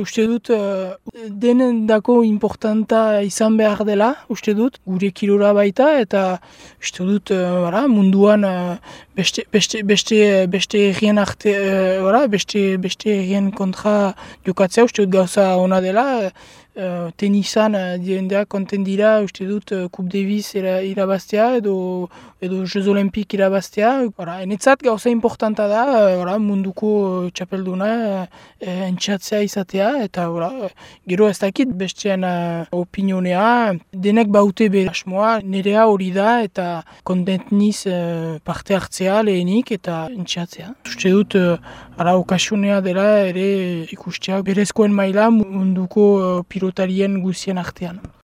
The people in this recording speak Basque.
Uste dut uh, denen dako importanta izan behar dela, uste dut, gure kilora baita, eta uste dut uh, munduan uh, beste, beste, beste, beste errien arte, uh, beste, beste errien kontra jokatzea, uste dut gauza ona dela, uh, tenisan uh, diendeak konten dira, uste dut uh, Kup Davis irabaztea edo, edo Jeux Olimpik irabaztea. Enetzat gauza importanta da, uh, munduko txapelduna uh, entxatzea izatea, eta ora, gero ez dakit bestean uh, opinionea, denek baute bere asmoa, nerea hori da eta kontentniz uh, parte hartzea lehenik eta entxatzea. Uste dut, uh, ara okasunea dela ere ikustea berezkoen maila munduko uh, pilotarien guzien artean.